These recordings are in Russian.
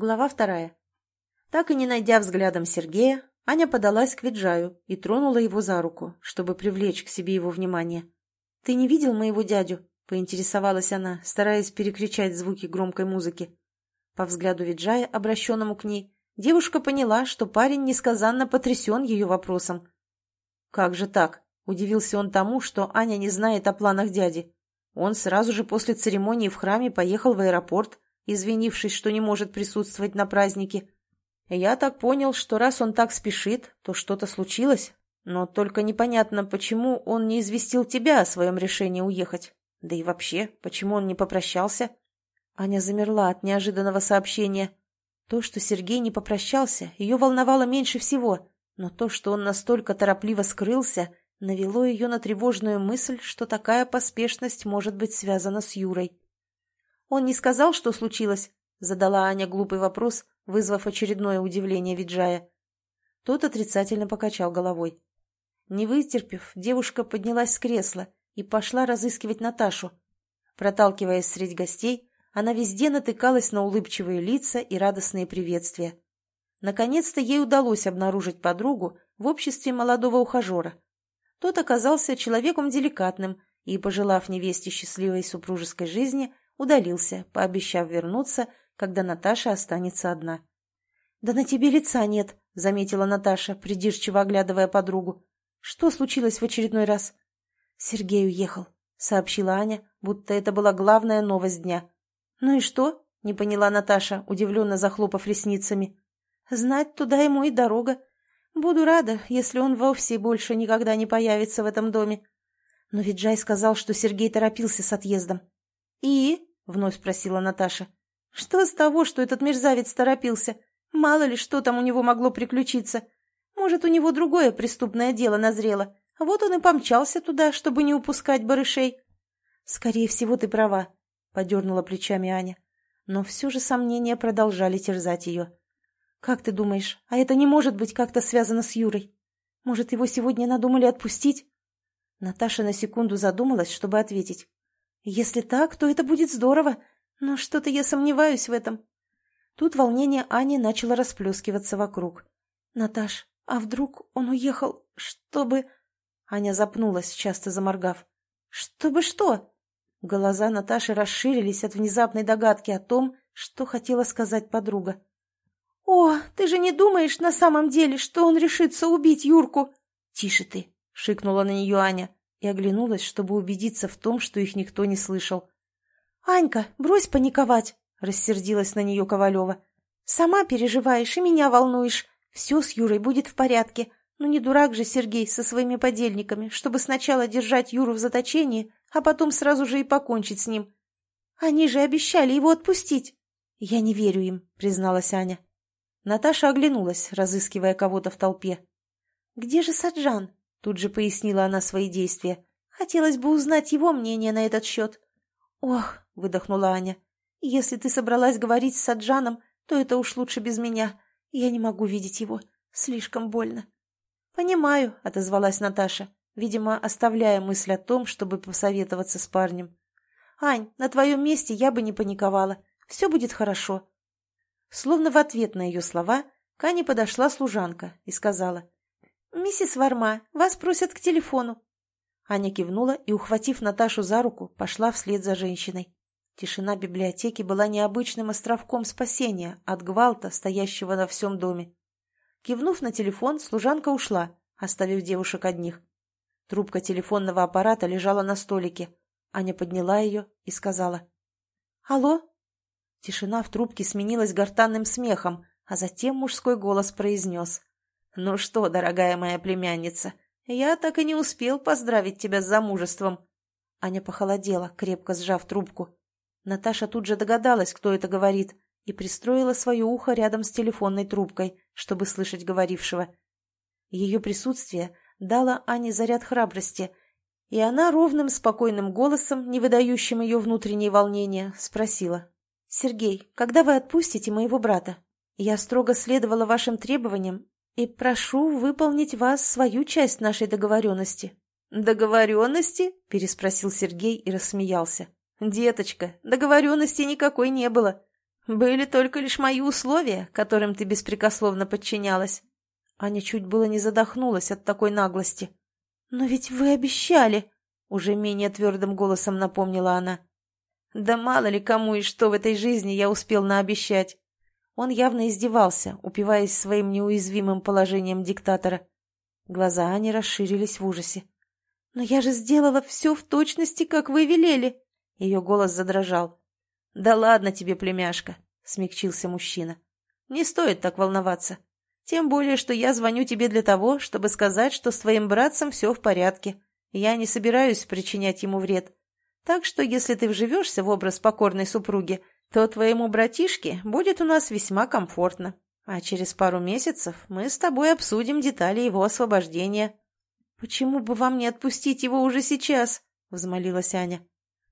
Глава вторая. Так и не найдя взглядом Сергея, Аня подалась к Виджаю и тронула его за руку, чтобы привлечь к себе его внимание. «Ты не видел моего дядю?» — поинтересовалась она, стараясь перекричать звуки громкой музыки. По взгляду Виджая, обращенному к ней, девушка поняла, что парень несказанно потрясен ее вопросом. «Как же так?» — удивился он тому, что Аня не знает о планах дяди. Он сразу же после церемонии в храме поехал в аэропорт, извинившись, что не может присутствовать на празднике. Я так понял, что раз он так спешит, то что-то случилось. Но только непонятно, почему он не известил тебя о своем решении уехать. Да и вообще, почему он не попрощался? Аня замерла от неожиданного сообщения. То, что Сергей не попрощался, ее волновало меньше всего, но то, что он настолько торопливо скрылся, навело ее на тревожную мысль, что такая поспешность может быть связана с Юрой. «Он не сказал, что случилось?» — задала Аня глупый вопрос, вызвав очередное удивление Виджая. Тот отрицательно покачал головой. Не вытерпев, девушка поднялась с кресла и пошла разыскивать Наташу. Проталкиваясь среди гостей, она везде натыкалась на улыбчивые лица и радостные приветствия. Наконец-то ей удалось обнаружить подругу в обществе молодого ухажера. Тот оказался человеком деликатным и, пожелав невесте счастливой супружеской жизни, удалился, пообещав вернуться, когда Наташа останется одна. «Да на тебе лица нет», — заметила Наташа, придирчиво оглядывая подругу. «Что случилось в очередной раз?» «Сергей уехал», — сообщила Аня, будто это была главная новость дня. «Ну и что?» — не поняла Наташа, удивленно захлопав ресницами. «Знать туда ему и дорога. Буду рада, если он вовсе больше никогда не появится в этом доме». Но Виджай сказал, что Сергей торопился с отъездом. «И?» Вновь спросила Наташа. «Что с того, что этот мерзавец торопился? Мало ли, что там у него могло приключиться. Может, у него другое преступное дело назрело. Вот он и помчался туда, чтобы не упускать барышей». «Скорее всего, ты права», — подернула плечами Аня. Но все же сомнения продолжали терзать ее. «Как ты думаешь, а это не может быть как-то связано с Юрой? Может, его сегодня надумали отпустить?» Наташа на секунду задумалась, чтобы ответить. Если так, то это будет здорово, но что-то я сомневаюсь в этом. Тут волнение Ани начало расплескиваться вокруг. «Наташ, а вдруг он уехал, чтобы...» Аня запнулась, часто заморгав. «Чтобы что?» Глаза Наташи расширились от внезапной догадки о том, что хотела сказать подруга. «О, ты же не думаешь на самом деле, что он решится убить Юрку?» «Тише ты!» — шикнула на нее Аня и оглянулась, чтобы убедиться в том, что их никто не слышал. «Анька, брось паниковать!» — рассердилась на нее Ковалева. «Сама переживаешь и меня волнуешь. Все с Юрой будет в порядке. Ну не дурак же Сергей со своими подельниками, чтобы сначала держать Юру в заточении, а потом сразу же и покончить с ним. Они же обещали его отпустить». «Я не верю им», — призналась Аня. Наташа оглянулась, разыскивая кого-то в толпе. «Где же Саджан?» Тут же пояснила она свои действия. Хотелось бы узнать его мнение на этот счет. «Ох», — выдохнула Аня, — «если ты собралась говорить с Саджаном, то это уж лучше без меня. Я не могу видеть его. Слишком больно». «Понимаю», — отозвалась Наташа, видимо, оставляя мысль о том, чтобы посоветоваться с парнем. «Ань, на твоем месте я бы не паниковала. Все будет хорошо». Словно в ответ на ее слова к Ане подошла служанка и сказала — «Миссис Варма, вас просят к телефону». Аня кивнула и, ухватив Наташу за руку, пошла вслед за женщиной. Тишина библиотеки была необычным островком спасения от гвалта, стоящего на всем доме. Кивнув на телефон, служанка ушла, оставив девушек одних. Трубка телефонного аппарата лежала на столике. Аня подняла ее и сказала. «Алло?» Тишина в трубке сменилась гортанным смехом, а затем мужской голос произнес. «Ну что, дорогая моя племянница, я так и не успел поздравить тебя с замужеством». Аня похолодела, крепко сжав трубку. Наташа тут же догадалась, кто это говорит, и пристроила свое ухо рядом с телефонной трубкой, чтобы слышать говорившего. Ее присутствие дало Ане заряд храбрости, и она ровным, спокойным голосом, не выдающим ее внутреннее волнения, спросила. «Сергей, когда вы отпустите моего брата? Я строго следовала вашим требованиям и прошу выполнить вас свою часть нашей договоренности». «Договоренности?» – переспросил Сергей и рассмеялся. «Деточка, договоренности никакой не было. Были только лишь мои условия, которым ты беспрекословно подчинялась. Аня чуть было не задохнулась от такой наглости. «Но ведь вы обещали!» — уже менее твердым голосом напомнила она. «Да мало ли кому и что в этой жизни я успел наобещать!» Он явно издевался, упиваясь своим неуязвимым положением диктатора. Глаза Ани расширились в ужасе. «Но я же сделала все в точности, как вы велели!» Ее голос задрожал. «Да ладно тебе, племяшка!» — смягчился мужчина. «Не стоит так волноваться. Тем более, что я звоню тебе для того, чтобы сказать, что с твоим братцем все в порядке. Я не собираюсь причинять ему вред. Так что, если ты вживешься в образ покорной супруги, то твоему братишке будет у нас весьма комфортно. А через пару месяцев мы с тобой обсудим детали его освобождения». «Почему бы вам не отпустить его уже сейчас?» — взмолилась Аня.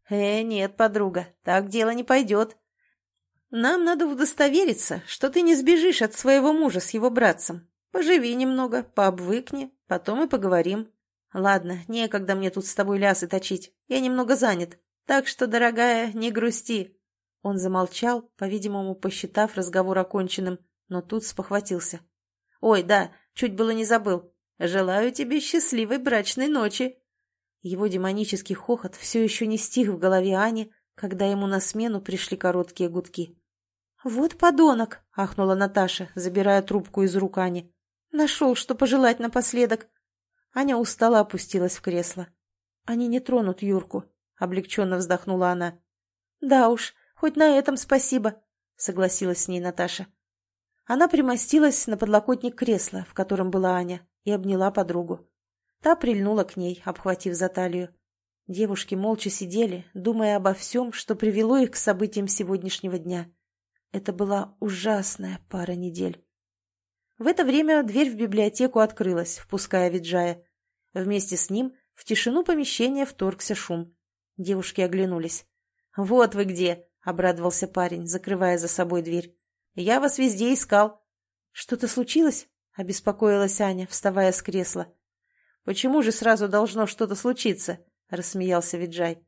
«Э, нет, подруга, так дело не пойдет. Нам надо удостовериться, что ты не сбежишь от своего мужа с его братцем. Поживи немного, пообвыкни, потом и поговорим. Ладно, некогда мне тут с тобой лясы точить, я немного занят. Так что, дорогая, не грусти». Он замолчал, по-видимому, посчитав разговор оконченным, но тут спохватился. «Ой, да, чуть было не забыл. Желаю тебе счастливой брачной ночи!» Его демонический хохот все еще не стих в голове Ани, когда ему на смену пришли короткие гудки. «Вот подонок!» — ахнула Наташа, забирая трубку из рук Ани. «Нашел, что пожелать напоследок!» Аня устало опустилась в кресло. «Они не тронут Юрку», — облегченно вздохнула она. «Да уж, хоть на этом спасибо», — согласилась с ней Наташа. Она примостилась на подлокотник кресла, в котором была Аня, и обняла подругу. Та прильнула к ней, обхватив за талию. Девушки молча сидели, думая обо всем, что привело их к событиям сегодняшнего дня. Это была ужасная пара недель. В это время дверь в библиотеку открылась, впуская Виджая. Вместе с ним в тишину помещения вторгся шум. Девушки оглянулись. «Вот вы где!» — обрадовался парень, закрывая за собой дверь. «Я вас везде искал». «Что-то случилось?» — обеспокоилась Аня, вставая с кресла. «Почему же сразу должно что-то случиться?» — рассмеялся Виджай.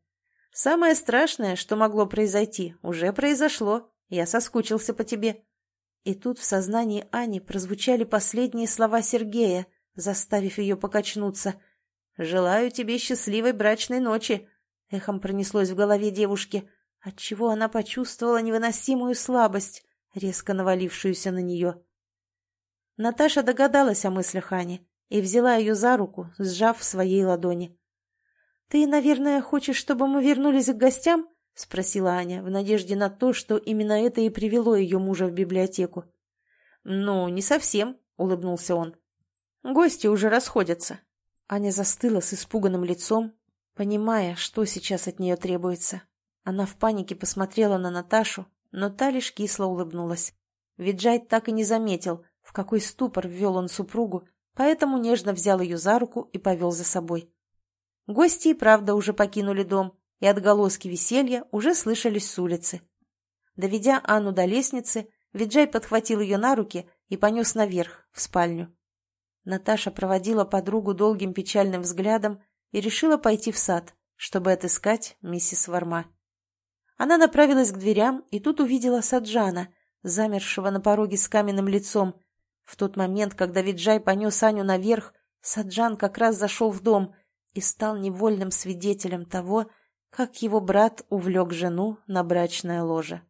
«Самое страшное, что могло произойти, уже произошло. Я соскучился по тебе». И тут в сознании Ани прозвучали последние слова Сергея, заставив ее покачнуться. «Желаю тебе счастливой брачной ночи», — эхом пронеслось в голове девушки, отчего она почувствовала невыносимую слабость, резко навалившуюся на нее. Наташа догадалась о мыслях Ани и взяла ее за руку, сжав в своей ладони. «Ты, наверное, хочешь, чтобы мы вернулись к гостям?» — спросила Аня, в надежде на то, что именно это и привело ее мужа в библиотеку. «Ну, не совсем», — улыбнулся он. «Гости уже расходятся». Аня застыла с испуганным лицом, понимая, что сейчас от нее требуется. Она в панике посмотрела на Наташу, но та лишь кисло улыбнулась. Виджай так и не заметил, в какой ступор ввел он супругу, поэтому нежно взял ее за руку и повел за собой. Гости и правда уже покинули дом, и отголоски веселья уже слышались с улицы. Доведя Анну до лестницы, Виджай подхватил ее на руки и понес наверх, в спальню. Наташа проводила подругу долгим печальным взглядом и решила пойти в сад, чтобы отыскать миссис Варма. Она направилась к дверям и тут увидела Саджана, замершего на пороге с каменным лицом. В тот момент, когда Виджай понес Аню наверх, Саджан как раз зашел в дом и стал невольным свидетелем того, как его брат увлек жену на брачное ложе.